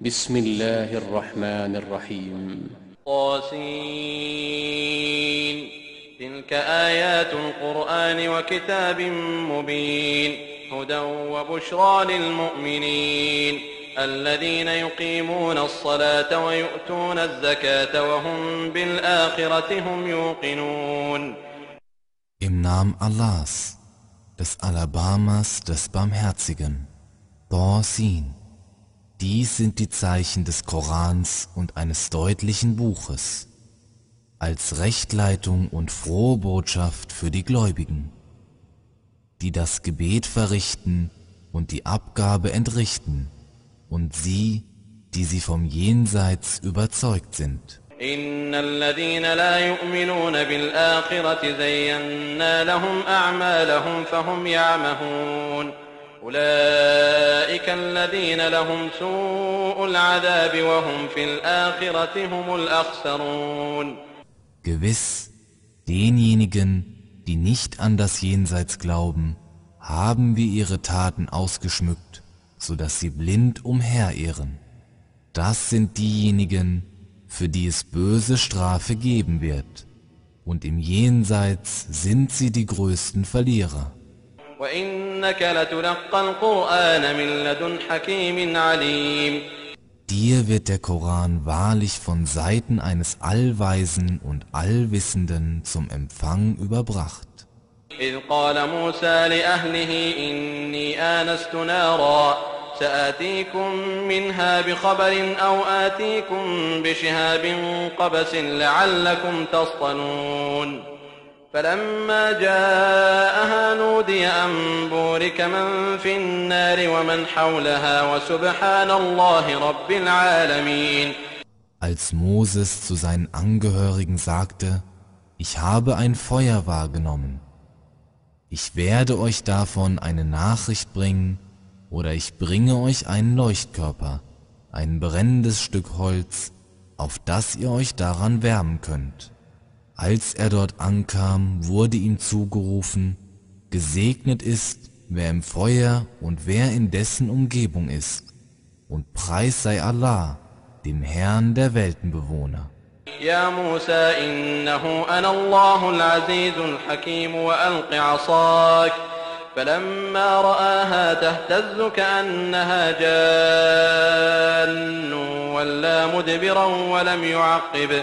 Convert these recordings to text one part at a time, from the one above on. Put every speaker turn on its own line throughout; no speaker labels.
بسم الله الرحمن الرحيم طاسين تلك آيات القرآن وكتاب مبين هدى وبشرى للمؤمنين الذين يقيمون الصلاة ويؤتون الزكاة وهم بالآخرة هم يوقنون
Im Namen Allahs, des Alabamas, des Barmherzigen, Dorsin. Dies sind die Zeichen des Korans und eines deutlichen Buches, als Rechtleitung und frohe Botschaft für die Gläubigen, die das Gebet verrichten und die Abgabe entrichten, und sie, die sie vom Jenseits überzeugt sind.
إن الذين لا يؤمنون بالآخرة زينا لهم أعمالهم فهم يعمهون
Gewiss, denjenigen, die nicht an das Jenseits glauben, haben wir ihre Taten ausgeschmückt, so dass sie blind umherirren. Das sind diejenigen, für die es böse Strafe geben wird, und im Jenseits sind sie die größten Verlierer. Dir wird der Koran wahrlich von Seiten eines Allweisen und Allwissenden zum Empfang überbracht.
إذ قال موسى لأهله إني آنست نارا سآتيكم منها بخبر أو آتيكم بشهاب قبس لعلكم تصطلون als
Moses zu seinen Angehörigen sagte, ich habe ein Feuer wahrgenommen. Ich werde euch davon eine Nachricht bringen oder ich bringe euch einen Leuchtkörper, ein brennendes Stück Holz, auf das ihr euch daran wärmen könnt. Als er dort ankam, wurde ihm zugerufen, Gesegnet ist, wer im Feuer und wer in dessen Umgebung ist, und preis sei Allah, dem Herrn der Weltenbewohner.
يا موسى إنه أنا الله العزيز الحكيم وألق عصاك فلما رآها تهتز كأنها جان ولا مدبرا ولم يعقب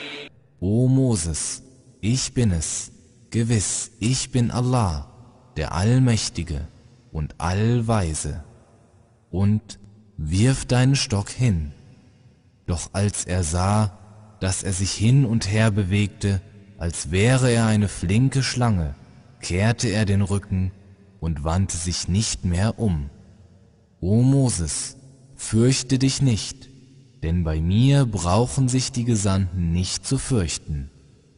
O Moses, ich bin es, gewiss, ich bin Allah, der Allmächtige und Allweise. Und wirf deinen Stock hin. Doch als er sah, dass er sich hin und her bewegte, als wäre er eine flinke Schlange, kehrte er den Rücken und wandte sich nicht mehr um. O Moses, fürchte dich nicht, denn bei mir brauchen sich die Gesandten nicht zu fürchten.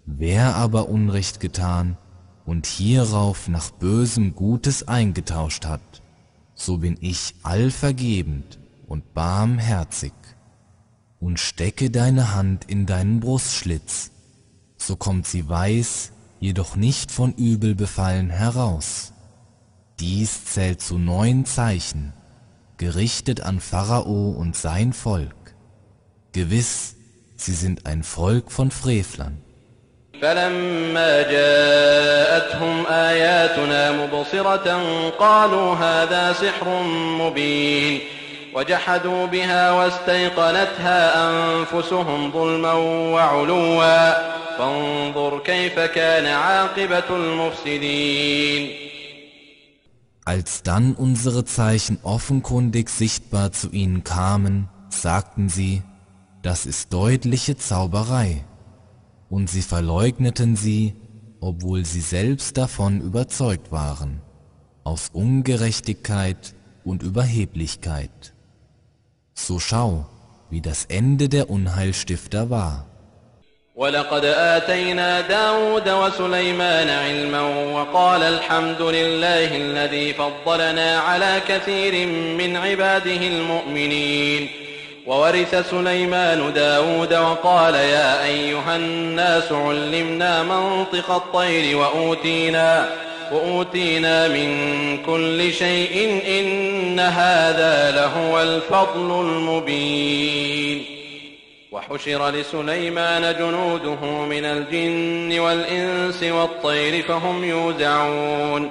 Wer aber Unrecht getan und hierauf nach Bösem Gutes eingetauscht hat, so bin ich allvergebend und barmherzig. Und stecke deine Hand in deinen Brustschlitz, so kommt sie weiß, jedoch nicht von Übel befallen heraus. Dies zählt zu neun Zeichen, gerichtet an Pharao und sein Volk. Gewiss, sie sind ein Volk von Frevlern.
فلما جاءتهم آياتنا مبصرة قالوا هذا سحر مبين وجحدوا بها واستيقنتها أنفسهم ظلما وعلوا فانظر كيف كان عاقبة المفسدين
Als dann unsere Zeichen offenkundig sichtbar zu ihnen kamen, sagten sie, das ist deutliche Zauberei. Und sie verleugneten sie, obwohl sie selbst davon überzeugt waren, aus Ungerechtigkeit und Überheblichkeit. So schau, wie das Ende der Unheilstifter war.
ولقد آتينا داود وسليمان علما وقال الحمد لله الذي فضلنا على كثير من عباده المؤمنين وورث سليمان داود وقال يا أيها الناس علمنا منطق الطير وأوتينا, وأوتينا من كل شيء إن هذا لهو الفضل المبين وحشر لسليمان جنوده من الجن والإنس والطير فهم يوزعون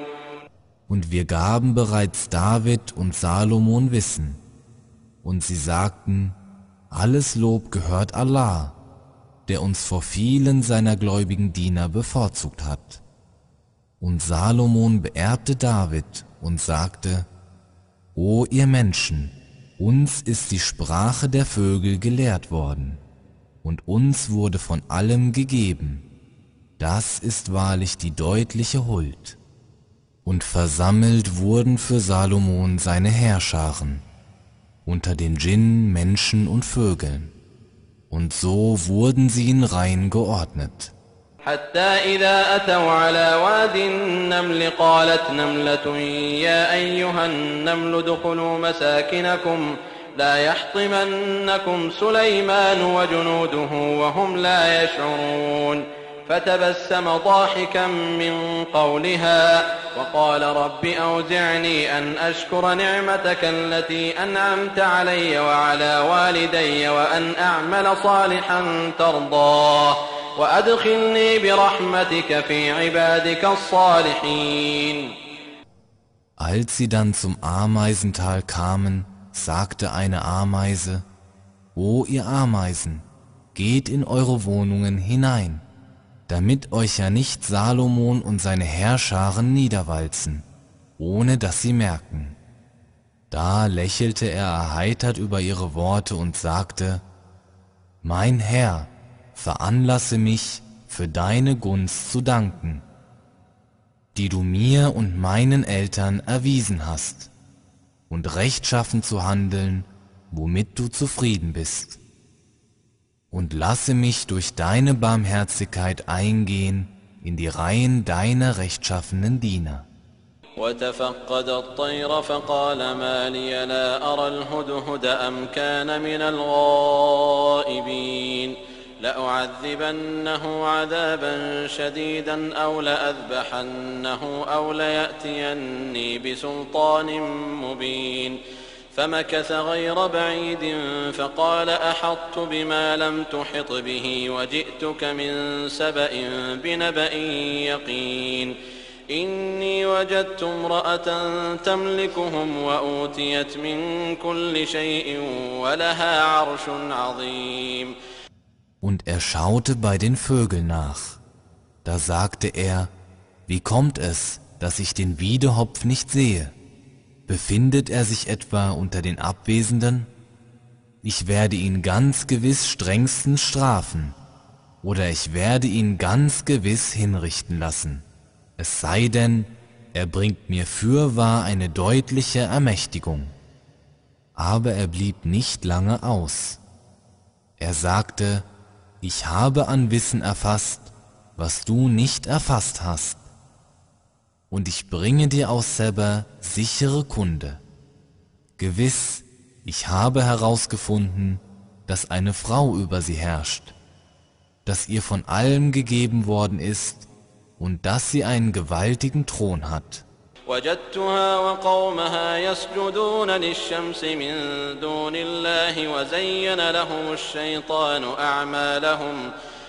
Und wir gaben bereits David und Salomon Wissen, und sie sagten, alles Lob gehört Allah, der uns vor vielen seiner gläubigen Diener bevorzugt hat. Und Salomon beerbte David und sagte, O ihr Menschen, uns ist die Sprache der Vögel gelehrt worden, und uns wurde von allem gegeben. Das ist wahrlich die deutliche Huld. Und versammelt wurden für Salomon seine Herrscharen. unter den Djinn, Menschen und Vögeln. Und so wurden sie in Reihen geordnet.
حتى إذا أتوا على واد النمل قالت نملة يا أيها النمل ادخلوا مساكنكم لا يحطمنكم سليمان وجنوده وهم لا يشعرون فتبسم ضاحكا من قولها وقال رب أوزعني أن أشكر نعمتك التي أنعمت علي وعلى والدي وأن أعمل صالحا ترضاه وأدخلني برحمتك في عبادك الصالحين
Als sie dann zum Ameisental kamen, sagte eine Ameise, O ihr Ameisen, geht in eure Wohnungen hinein. damit euch ja nicht Salomon und seine Herrscharen niederwalzen, ohne dass sie merken. Da lächelte er erheitert über ihre Worte und sagte, Mein Herr, veranlasse mich, für deine Gunst zu danken, die du mir und meinen Eltern erwiesen hast, und rechtschaffen zu handeln, womit du zufrieden bist und lasse mich durch deine Barmherzigkeit eingehen in die Reihen deiner rechtschaffenen Diener.
وتفقد الطير فقال ما لي لا أرى الهدهد أم كان من الغائبين لأعذبنه عذابا شديدا أو لأذبحنه أو ليأتيني بسلطان مبين فمكث غير بعيد فقال أحطت بما لم تحط به وجئتك من سبأ بنبأ يقين إني وجدت امرأة تملكهم وأوتيت من كل شيء ولها عرش عظيم
Und er schaute bei den Vögeln nach. Da sagte er, wie kommt es, dass ich den Wiedehopf nicht sehe? Befindet er sich etwa unter den Abwesenden? Ich werde ihn ganz gewiss strengstens strafen, oder ich werde ihn ganz gewiss hinrichten lassen, es sei denn, er bringt mir fürwahr eine deutliche Ermächtigung. Aber er blieb nicht lange aus. Er sagte, ich habe an Wissen erfasst, was du nicht erfasst hast und ich bringe dir aus Seba sichere Kunde. Gewiss, ich habe herausgefunden, dass eine Frau über sie herrscht, dass ihr von allem gegeben worden ist und dass sie einen gewaltigen Thron hat.
وجدتها وقومها يسجدون للشمس من دون الله وزين لهم الشيطان أعمالهم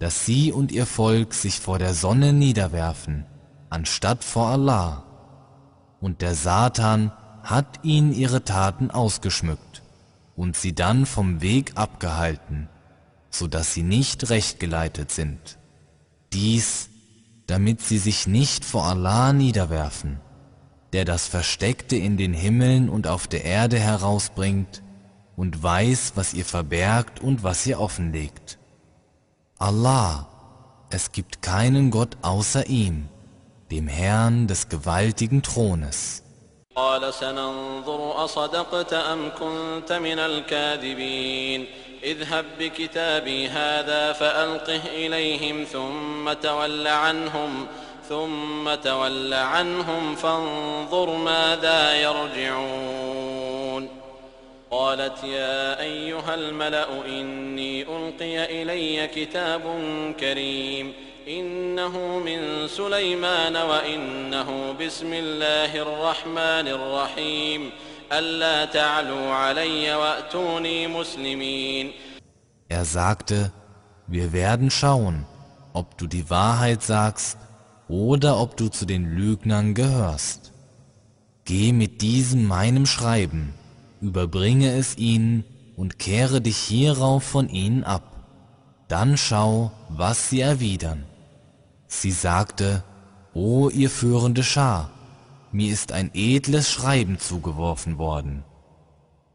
dass sie und ihr Volk sich vor der Sonne niederwerfen, anstatt vor Allah. Und der Satan hat ihnen ihre Taten ausgeschmückt und sie dann vom Weg abgehalten, so dass sie nicht rechtgeleitet sind. Dies, damit sie sich nicht vor Allah niederwerfen, der das Versteckte in den Himmeln und auf der Erde herausbringt und weiß, was ihr verbergt und was ihr offenlegt. Allah, es gibt keinen Gott außer ihm, dem Herrn des gewaltigen Thrones.
قال سننظر أصدقت أم كنت من الكاذبين اذهب بكتابي هذا فألقه إليهم ثم تول عنهم ثم تول عنهم فانظر ماذا يرجعون Er
sagte, wir werden schauen, ob du die Wahrheit sagst oder ob du zu den Lügnern gehörst. Geh mit diesem meinem Schreiben überbringe es ihnen und kehre dich hierauf von ihnen ab. Dann schau, was sie erwidern. Sie sagte, O ihr führende Schar, mir ist ein edles Schreiben zugeworfen worden.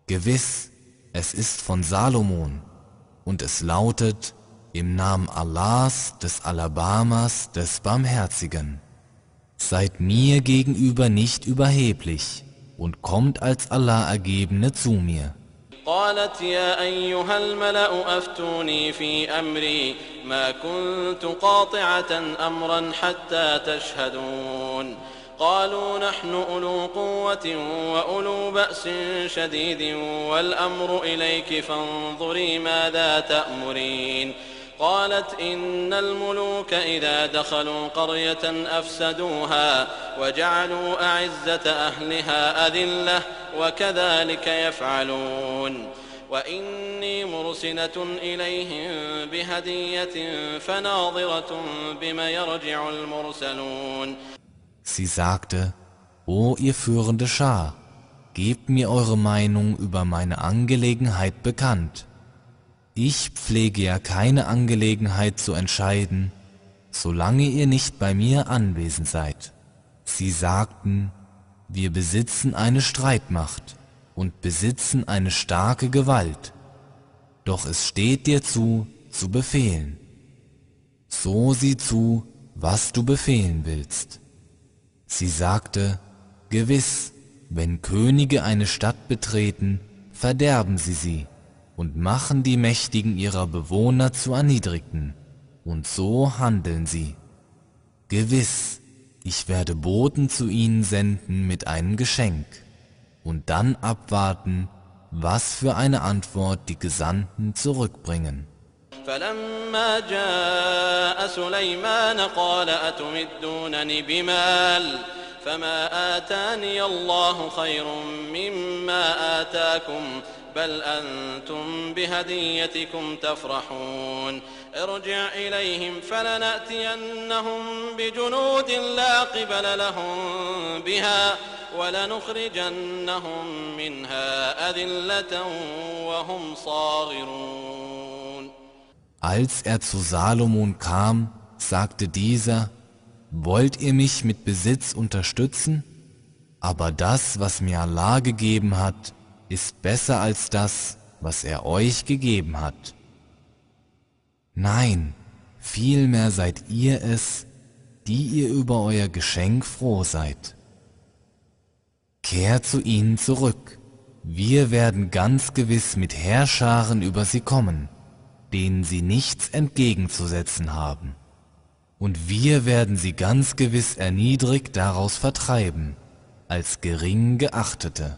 Gewiss, es ist von Salomon, und es lautet, im Namen Allahs, des Alabamas, des Barmherzigen. Seid mir gegenüber nicht überheblich. und kommt als Allah ergebene zu mir.
قالت يا أيها الملأ أفتوني في أمري ما كنت قاطعة أمرا حتى تشهدون قالوا نحن أولو قوة وأولو بأس شديد والأمر إليك فانظري ماذا تأمرين قالت إن الملوك إذا دخلوا قرية أفسدوها وجعلوا أعزة أهلها أذلة وكذلك يفعلون وإني مرسلة إليهم بهدية فناظرة بما يرجع المرسلون
Sie sagte, O ihr führende Schar, gebt mir eure Meinung über meine Angelegenheit bekannt. ich pflege ja keine Angelegenheit zu entscheiden, solange ihr nicht bei mir anwesend seid. Sie sagten, wir besitzen eine Streitmacht und besitzen eine starke Gewalt, doch es steht dir zu, zu befehlen. So sieh zu, was du befehlen willst. Sie sagte, Gewiss, wenn Könige eine Stadt betreten, verderben sie sie und machen die Mächtigen ihrer Bewohner zu Erniedrigten, und so handeln sie. Gewiss, ich werde Boten zu ihnen senden mit einem Geschenk, und dann abwarten, was für eine Antwort die Gesandten zurückbringen.
فلما جاء سليمان قال أتمدونني بمال فما آتاني الله خير مما آتاكم بل أنتم بهديتكم تفرحون ارجع إليهم فلنأتينهم بجنود لا قبل لهم بها ولنخرجنهم منها أذلة وهم صاغرون
Als er zu Salomon kam, sagte dieser, Wollt ihr mich mit Besitz unterstützen? Aber das, was mir Allah gegeben hat, ist besser als das, was er euch gegeben hat. Nein, vielmehr seid ihr es, die ihr über euer Geschenk froh seid. Kehrt zu ihnen zurück, wir werden ganz gewiss mit Heerscharen über sie kommen, denen sie nichts entgegenzusetzen haben, und wir werden sie ganz gewiss erniedrigt daraus vertreiben, als gering geachtete.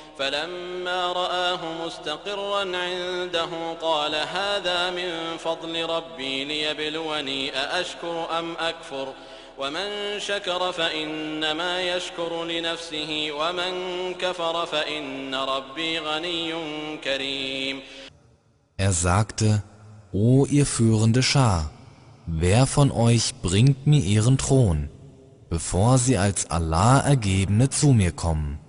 فلما رآه مستقرا عنده قال هذا من فضل ربي ليبلوني أأشكر أم أكفر ومن شكر فإنما يشكر لنفسه ومن كفر فإن ربي غني كريم
Er sagte, O ihr führende Schar, wer von euch bringt mir ihren Thron, bevor sie als Allah ergebene zu mir kommen?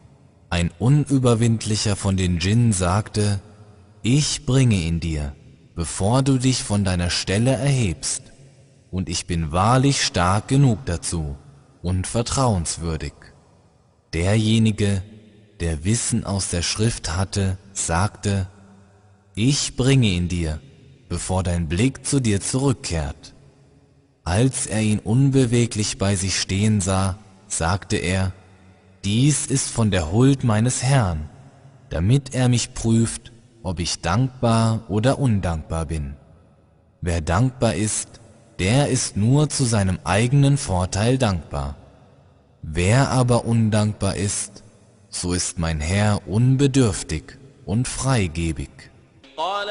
Ein Unüberwindlicher von den Djinn sagte, ich bringe ihn dir, bevor du dich von deiner Stelle erhebst, und ich bin wahrlich stark genug dazu und vertrauenswürdig. Derjenige, der Wissen aus der Schrift hatte, sagte, ich bringe ihn dir, bevor dein Blick zu dir zurückkehrt. Als er ihn unbeweglich bei sich stehen sah, sagte er, dies ist von der Huld meines Herrn, damit er mich prüft, ob ich dankbar oder undankbar bin. Wer dankbar ist, der ist nur zu seinem eigenen Vorteil dankbar. Wer aber undankbar ist, so ist mein Herr unbedürftig und freigebig.
قال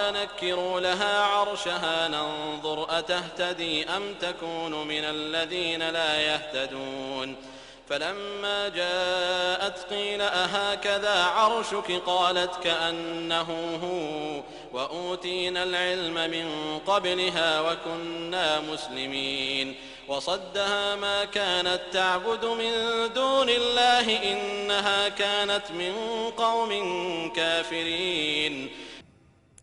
فلما جاءت قيل أهكذا عرشك قالت كأنه هو وأوتينا العلم من قبلها وكنا مسلمين وصدها ما كانت تعبد من دون الله إنها كانت من قوم كافرين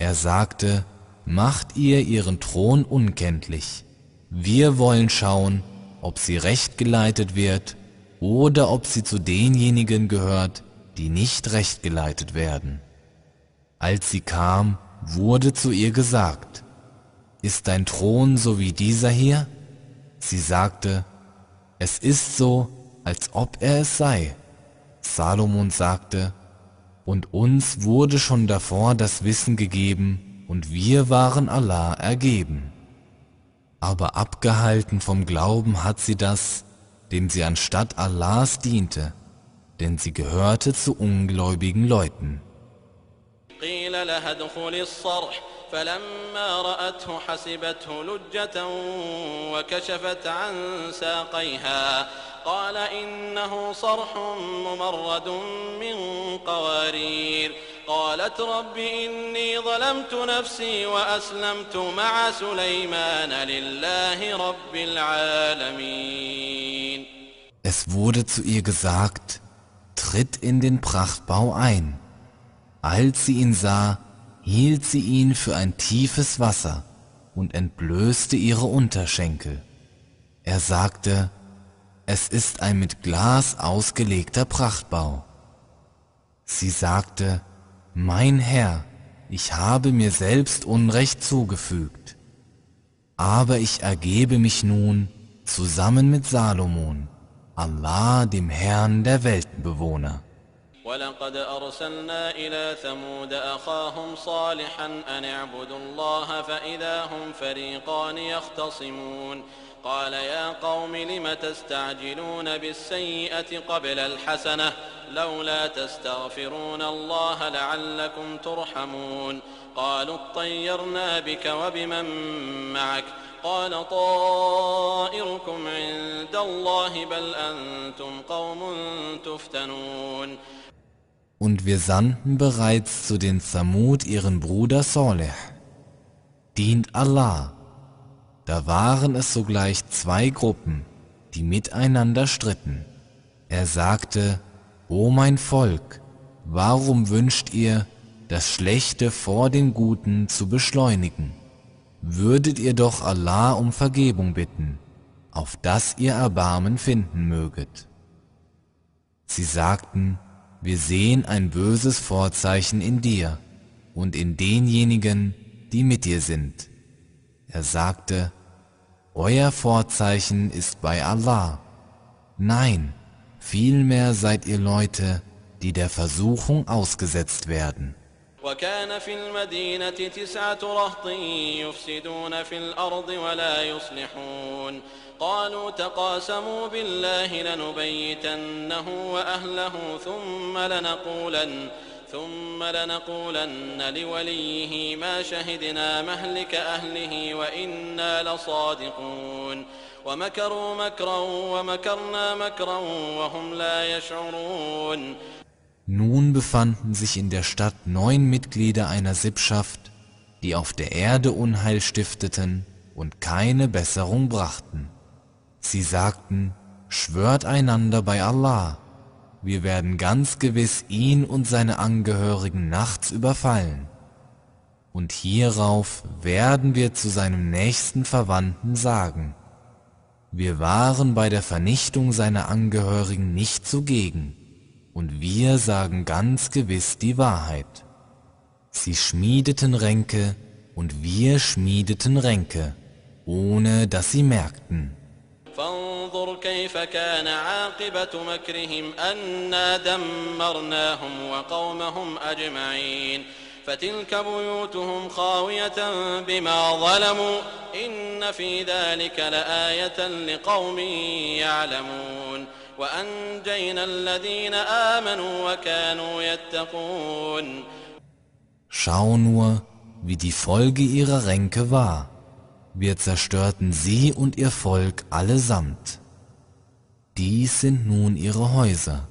Er sagte, macht ihr ihren Thron unkenntlich. Wir wollen schauen, ob sie recht geleitet wird oder ob sie zu denjenigen gehört, die nicht recht geleitet werden. Als sie kam, wurde zu ihr gesagt, ist dein Thron so wie dieser hier? Sie sagte, es ist so, als ob er es sei. Salomon sagte, und uns wurde schon davor das Wissen gegeben, und wir waren Allah ergeben. Aber abgehalten vom Glauben hat sie das, dem sie anstatt Allahs diente, denn sie gehörte zu ungläubigen Leuten.
قيل لها ادخل الصرح فلما رأته حسبته لجة وكشفت عن ساقيها قال إنه صرح ممرد من قوارير قالت رب إني ظلمت نفسي وأسلمت مع سليمان لله رب العالمين
Es wurde zu ihr gesagt, tritt in den Prachtbau ein. Als sie ihn sah, hielt sie ihn für ein tiefes Wasser und entblößte ihre Unterschenkel. Er sagte, es ist ein mit Glas ausgelegter Prachtbau. Sie sagte, mein Herr, ich habe mir selbst Unrecht zugefügt, aber ich ergebe mich nun zusammen mit Salomon, Allah dem Herrn der Weltenbewohner.
ولقد أرسلنا إلى ثمود أخاهم صالحا أن اعبدوا الله فإذا هم فريقان يختصمون قال يا قوم لم تستعجلون بالسيئة قبل الحسنة لولا تستغفرون الله لعلكم ترحمون قالوا اطيرنا بك وبمن معك قال طائركم عند الله بل أنتم
قوم تفتنون Und wir sandten bereits zu den Samud ihren Bruder Saleh. Dient Allah Da waren es sogleich zwei Gruppen, die miteinander stritten. Er sagte, O mein Volk, warum wünscht ihr, das Schlechte vor dem Guten zu beschleunigen? Würdet ihr doch Allah um Vergebung bitten, auf das ihr Erbarmen finden möget. Sie sagten, wir sehen ein böses Vorzeichen in dir und in denjenigen, die mit dir sind. Er sagte, euer Vorzeichen ist bei Allah. Nein, vielmehr seid ihr Leute, die der Versuchung ausgesetzt werden.
وكان في المدينة تسعة رهط يفسدون في الأرض ولا يصلحون قالوا تقاسموا بالله لنبيتنه وأهله ثم لنقولن nun
befanden sich in der Stadt neun Mitglieder einer Sippschaft, die auf der Erde Unheil stifteten und keine Besserung brachten. Sie sagten, schwört einander bei Allah, wir werden ganz gewiss ihn und seine Angehörigen nachts überfallen. Und hierauf werden wir zu seinem nächsten Verwandten sagen, wir waren bei der Vernichtung seiner Angehörigen nicht zugegen, und wir sagen ganz gewiss die Wahrheit. Sie schmiedeten Ränke, und wir schmiedeten Ränke, ohne dass sie merkten.
فانظر كيف كان عاقبة مكرهم أنا دمرناهم وقومهم أجمعين فتلك بيوتهم خاوية بما ظلموا إن في ذلك لآية لقوم يعلمون وأنجينا الذين آمنوا وكانوا يتقون
Schau nur, wie die Folge ihrer Ränke war. wir zerstörten sie und ihr Volk allesamt. Dies sind nun ihre Häuser,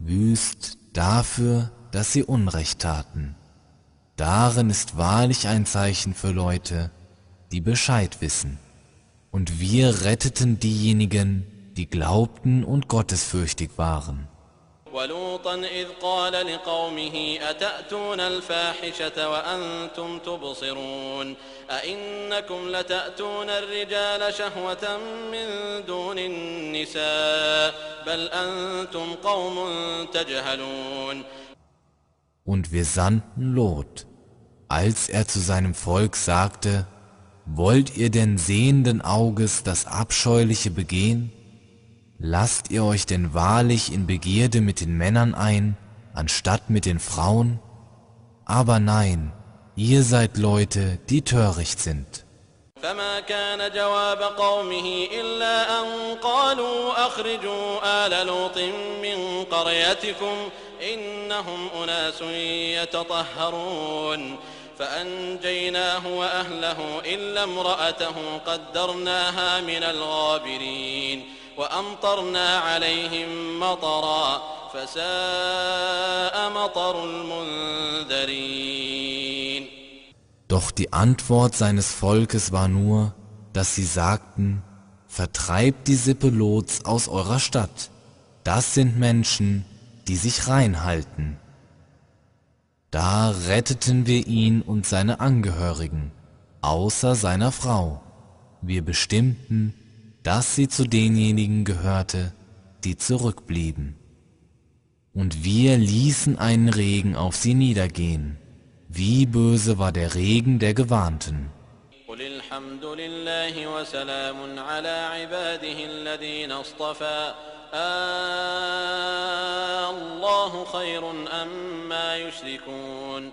wüst dafür, dass sie Unrecht taten. Darin ist wahrlich ein Zeichen für Leute, die Bescheid wissen. Und wir retteten diejenigen, die glaubten und gottesfürchtig waren.
ولوطا إذ قال لقومه أتأتون الفاحشة وأنتم تبصرون أئنكم لتأتون الرجال شهوة من دون النساء بل أنتم قوم تجهلون
Und wir sandten Lot, als er zu seinem Volk sagte, Wollt ihr denn sehenden Auges das Abscheuliche begehen? Lasst ihr euch denn wahrlich in Begierde mit den Männern ein, anstatt mit den Frauen? Aber nein, ihr seid Leute, die töricht sind.
فما كان جواب قومه إلا أن قالوا أخرجوا آل لوط من قريتكم إنهم أناس يتطهرون فأنجيناه وأهله إلا امرأته قدرناها من الغابرين
doch die Antwort seines Volkes war nur, dass sie sagten, vertreibt die Sippe Lots aus eurer Stadt. Das sind Menschen, die sich reinhalten. Da retteten wir ihn und seine Angehörigen, außer seiner Frau. Wir bestimmten, dass sie zu denjenigen gehörte, die zurückblieben. Und wir ließen einen Regen auf sie niedergehen. Wie böse war der Regen der Gewarnten.
قل الحمد لله أم يشركون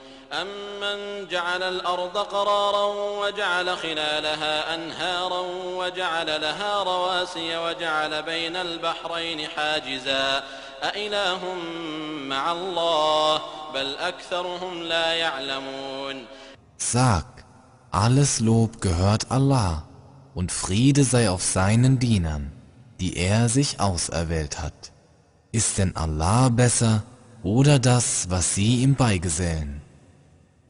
أمن جعل الأرض قرارا وجعل خلالها أنهارا وجعل لها رواسي وجعل بين البحرين حاجزا أإله مع الله بل أكثرهم لا يعلمون
Sag, alles Lob gehört Allah und Friede sei auf seinen Dienern, die er sich auserwählt hat. Ist denn Allah besser oder das, was sie ihm beigesellen?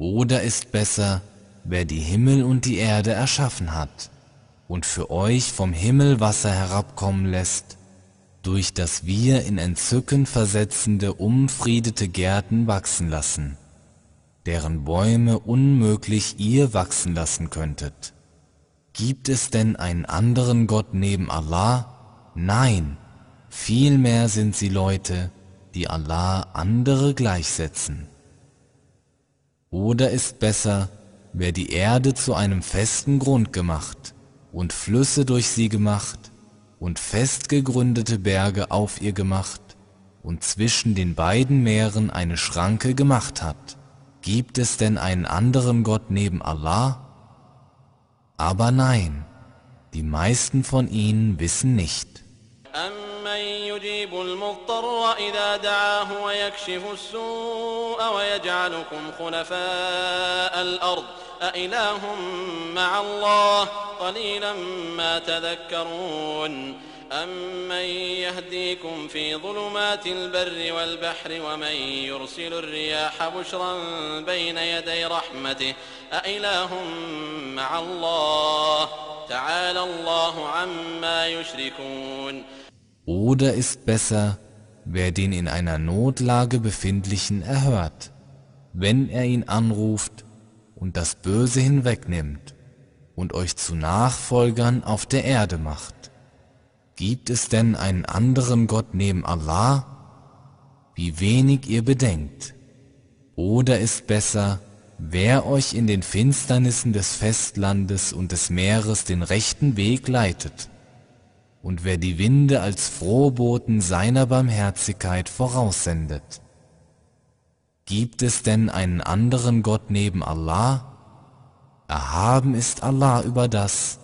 Oder ist besser, wer die Himmel und die Erde erschaffen hat und für euch vom Himmel Wasser herabkommen lässt, durch das wir in Entzücken versetzende, umfriedete Gärten wachsen lassen, deren Bäume unmöglich ihr wachsen lassen könntet. Gibt es denn einen anderen Gott neben Allah? Nein, vielmehr sind sie Leute, die Allah andere gleichsetzen. Oder ist besser, wer die Erde zu einem festen Grund gemacht und Flüsse durch sie gemacht und fest gegründete Berge auf ihr gemacht und zwischen den beiden Meeren eine Schranke gemacht hat. Gibt es denn einen anderen Gott neben Allah? Aber nein, die meisten von ihnen wissen nicht.
من يجيب المضطر إذا دعاه ويكشف السوء ويجعلكم خلفاء الأرض أإله مع الله قليلا ما تذكرون أمن يهديكم في ظلمات البر والبحر ومن يرسل الرياح بشرا بين يدي رحمته أإله مع الله تعالى الله عما يشركون
Oder ist besser, wer den in einer Notlage befindlichen erhört, wenn er ihn anruft und das Böse hinwegnimmt und euch zu Nachfolgern auf der Erde macht. Gibt es denn einen anderen Gott neben Allah? Wie wenig ihr bedenkt. Oder ist besser, wer euch in den Finsternissen des Festlandes und des Meeres den rechten Weg leitet und wer die Winde als Frohboten seiner Barmherzigkeit voraussendet. Gibt es denn einen anderen Gott neben Allah? Erhaben ist Allah über das,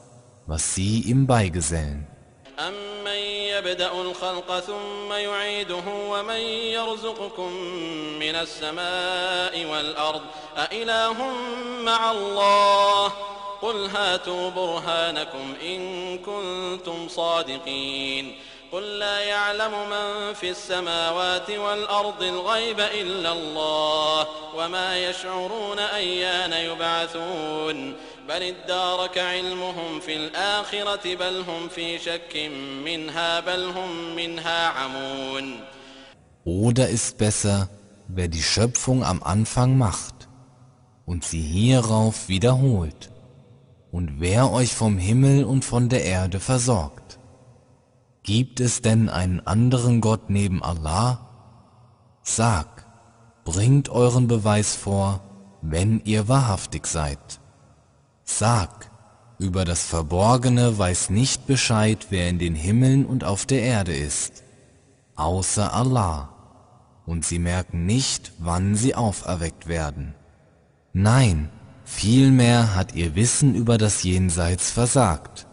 was sie ihm beigesellen.
يبدأ قل هاتوا برهانكم إن كنتم صادقين قل لا يعلم من في السماوات والأرض الغيب إلا الله وما يشعرون أيان يبعثون بل ادارك علمهم في الآخرة بل هم في شك منها بل هم منها عمون
Oder ist besser, wer die Schöpfung am Anfang macht und sie hierauf wiederholt. und wer euch vom Himmel und von der Erde versorgt? Gibt es denn einen anderen Gott neben Allah? Sag, bringt euren Beweis vor, wenn ihr wahrhaftig seid. Sag, über das Verborgene weiß nicht Bescheid, wer in den Himmeln und auf der Erde ist, außer Allah, und sie merken nicht, wann sie auferweckt werden. Nein, Vielmehr hat ihr Wissen über das Jenseits versagt.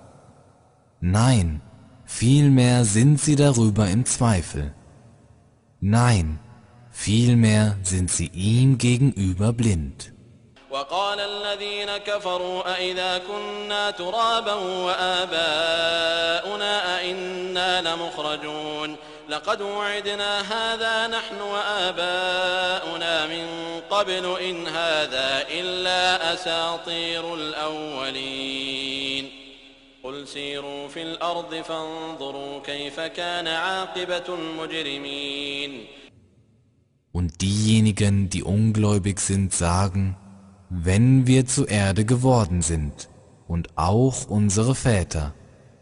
Nein, vielmehr sind sie darüber im Zweifel. Nein, vielmehr sind sie ihm gegenüber blind.
وقال الذين كفروا أئذا كنا ترابا وآباؤنا أئنا لمخرجون لقد وعدنا هذا نحن وآباؤنا من قبل إن هذا إلا أساطير الأولين قل سيروا في الأرض فانظروا كيف كان عاقبة المجرمين
Und diejenigen, die ungläubig sind, sagen, wenn wir zu Erde geworden sind und auch unsere Väter,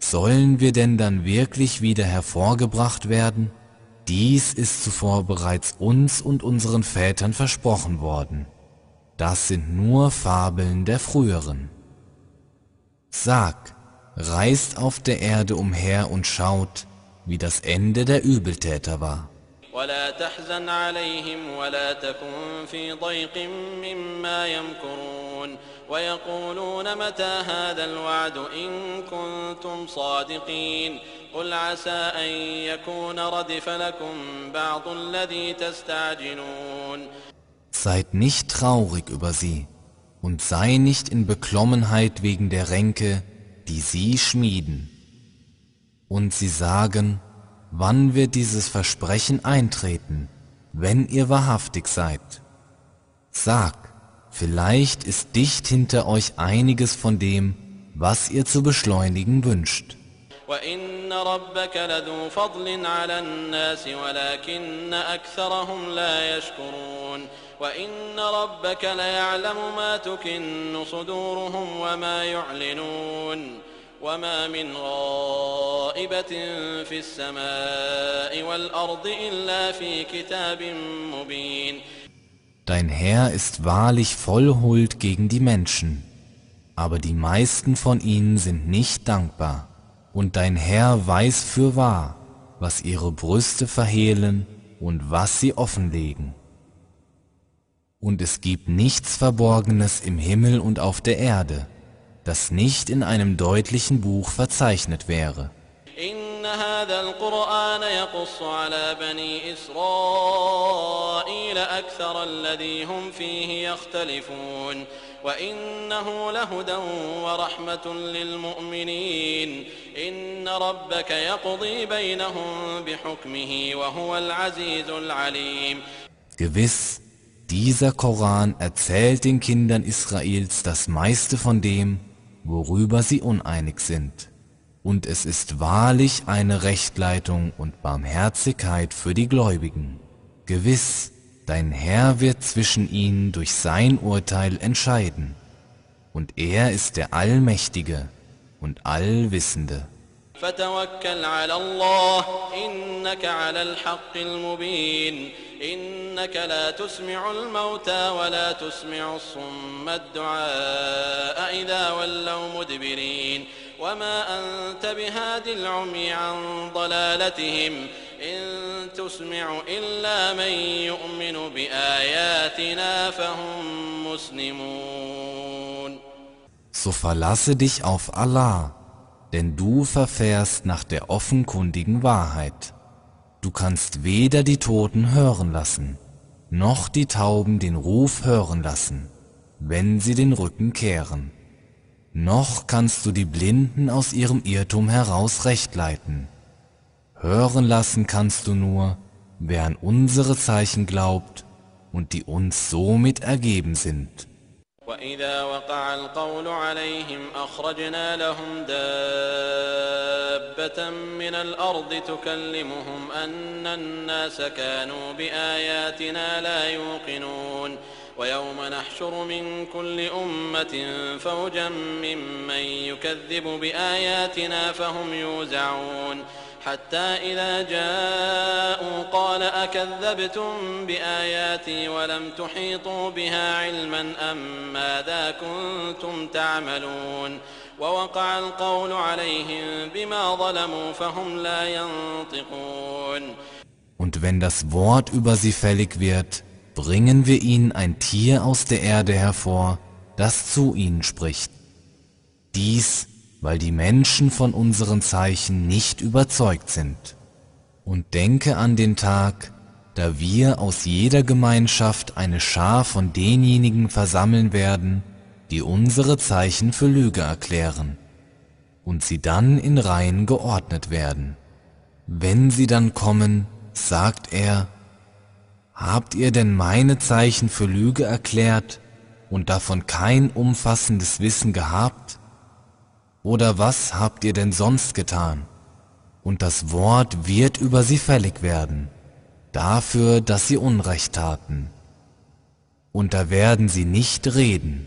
Sollen wir denn dann wirklich wieder hervorgebracht werden? Dies ist zuvor bereits uns und unseren Vätern versprochen worden. Das sind nur Fabeln der früheren. Sag, reist auf der Erde umher und schaut, wie das Ende der Übeltäter war.
ولا ويقولون متى هذا الوعد إن كنتم صادقين قل عسى أن يكون ردف لكم بعض الذي تستعجلون
Seid nicht traurig über sie und sei nicht in Beklommenheit wegen der Ränke, die sie schmieden. Und sie sagen, wann wird dieses Versprechen eintreten, wenn ihr wahrhaftig seid? Sagt, Vielleicht ist dicht hinter euch einiges von dem, was ihr zu beschleunigen wünscht.
وإن ربك ليعلم ما تكن صدورهم وما يعلنون وما من غائبة في السماء
والأرض إلا في كتاب مبين Dein Herr ist wahrlich voll Huld gegen die Menschen, aber die meisten von ihnen sind nicht dankbar. Und dein Herr weiß für wahr, was ihre Brüste verhehlen und was sie offenlegen. Und es gibt nichts Verborgenes im Himmel und auf der Erde, das nicht in einem deutlichen Buch verzeichnet wäre.
هذا القرآن يقص على بني إسرائيل أكثر الذي هم فيه يختلفون وإنه لهدى ورحمة للمؤمنين إن ربك يقضي بينهم بحكمه وهو العزيز العليم
Gewiss, dieser Koran erzählt den Kindern Israels das meiste von dem, worüber sie uneinig sind. und es ist wahrlich eine Rechtleitung und Barmherzigkeit für die Gläubigen. Gewiss, dein Herr wird zwischen ihnen durch sein Urteil entscheiden, und er ist der Allmächtige und Allwissende.
فتوكل على الله إنك على الحق المبين إنك لا تسمع الموتى ولا تسمع الصم الدعاء إذا ولوا مدبرين وما أنت بهاد العمي عن ضلالتهم إن تسمع إلا من يؤمن بآياتنا
فهم مسلمون So verlasse dich auf Allah, denn du verfährst nach der offenkundigen Wahrheit. Du kannst weder die Toten hören lassen, noch die Tauben den Ruf hören lassen, wenn sie den Rücken kehren noch kannst du die Blinden aus ihrem Irrtum heraus recht leiten. Hören lassen kannst du nur, wer an unsere Zeichen glaubt und die uns somit ergeben sind.
وإذا وقع القول عليهم أخرجنا لهم دابة من الأرض تكلمهم أن الناس كانوا بآياتنا لا يوقنون ويوم نحشر من كل أمة فوجا ممن يكذب بآياتنا فهم يوزعون حتى إذا جاءوا قال أكذبتم بآياتي ولم تحيطوا بها علما أم ماذا كنتم تعملون ووقع القول عليهم بما ظلموا فهم لا
ينطقون Und wenn das Wort über sie fällig wird, bringen wir ihnen ein Tier aus der Erde hervor, das zu ihnen spricht. Dies, weil die Menschen von unseren Zeichen nicht überzeugt sind. Und denke an den Tag, da wir aus jeder Gemeinschaft eine Schar von denjenigen versammeln werden, die unsere Zeichen für Lüge erklären, und sie dann in Reihen geordnet werden. Wenn sie dann kommen, sagt er, Habt ihr denn meine Zeichen für Lüge erklärt und davon kein umfassendes Wissen gehabt? Oder was habt ihr denn sonst getan? Und das Wort wird über sie fällig werden, dafür, dass sie Unrecht taten. Und da werden sie nicht reden.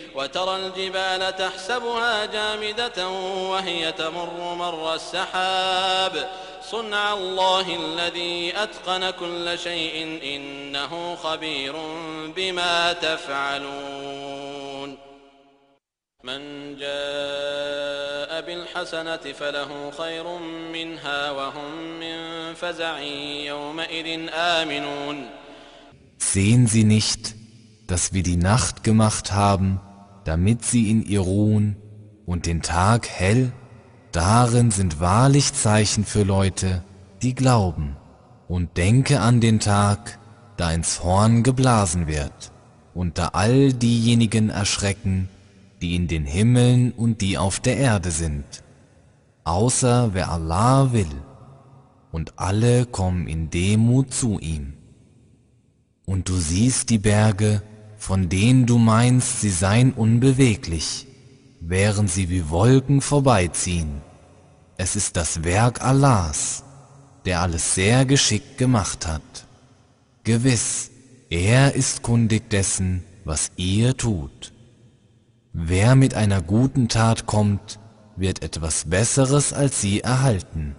وترى الجبال تحسبها جامدة وهي تمر مر السحاب صنع الله الذي أتقن كل شيء إنه خبير بما تفعلون من جاء بالحسنة فله خير منها وهم من فزع يومئذ آمنون
Sehen Sie nicht, dass wir die Nacht gemacht haben, damit sie in ihr ruhen, und den Tag hell, darin sind wahrlich Zeichen für Leute, die glauben. Und denke an den Tag, da ins Horn geblasen wird, und da all diejenigen erschrecken, die in den Himmeln und die auf der Erde sind, außer wer Allah will, und alle kommen in Demut zu ihm. Und du siehst die Berge, von denen du meinst, sie seien unbeweglich, während sie wie Wolken vorbeiziehen. Es ist das Werk Allahs, der alles sehr geschickt gemacht hat. Gewiss, er ist kundig dessen, was ihr tut. Wer mit einer guten Tat kommt, wird etwas Besseres als sie erhalten,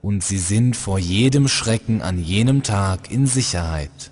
und sie sind vor jedem Schrecken an jenem Tag in Sicherheit.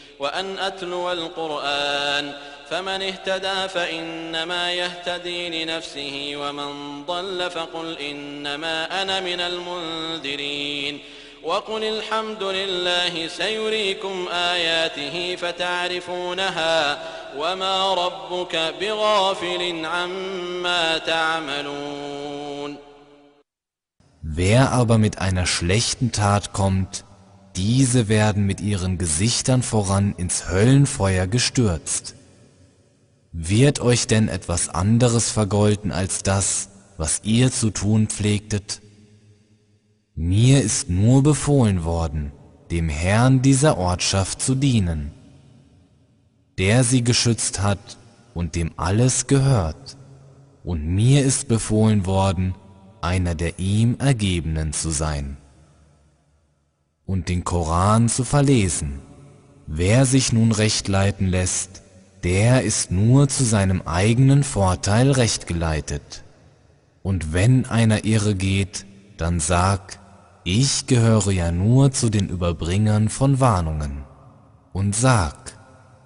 وأن أتلو القرآن فمن اهتدى فإنما يهتدي لنفسه ومن ضل فقل إنما أنا من المنذرين وقل الحمد لله سيريكم آياته فتعرفونها وما ربك بغافل عما تعملون
Wer aber mit einer schlechten Tat kommt, Diese werden mit ihren Gesichtern voran ins Höllenfeuer gestürzt. Wird euch denn etwas anderes vergolten als das, was ihr zu tun pflegtet? Mir ist nur befohlen worden, dem Herrn dieser Ortschaft zu dienen, der sie geschützt hat und dem alles gehört. Und mir ist befohlen worden, einer der ihm Ergebenen zu sein und den Koran zu verlesen. Wer sich nun recht leiten lässt, der ist nur zu seinem eigenen Vorteil recht geleitet. Und wenn einer irre geht, dann sag, ich gehöre ja nur zu den Überbringern von Warnungen. Und sag,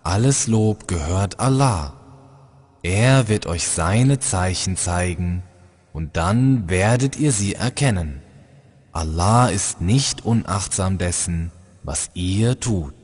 alles Lob gehört Allah. Er wird euch seine Zeichen zeigen, und dann werdet ihr sie erkennen. Allah ist nicht unachtsam dessen, was ihr tut.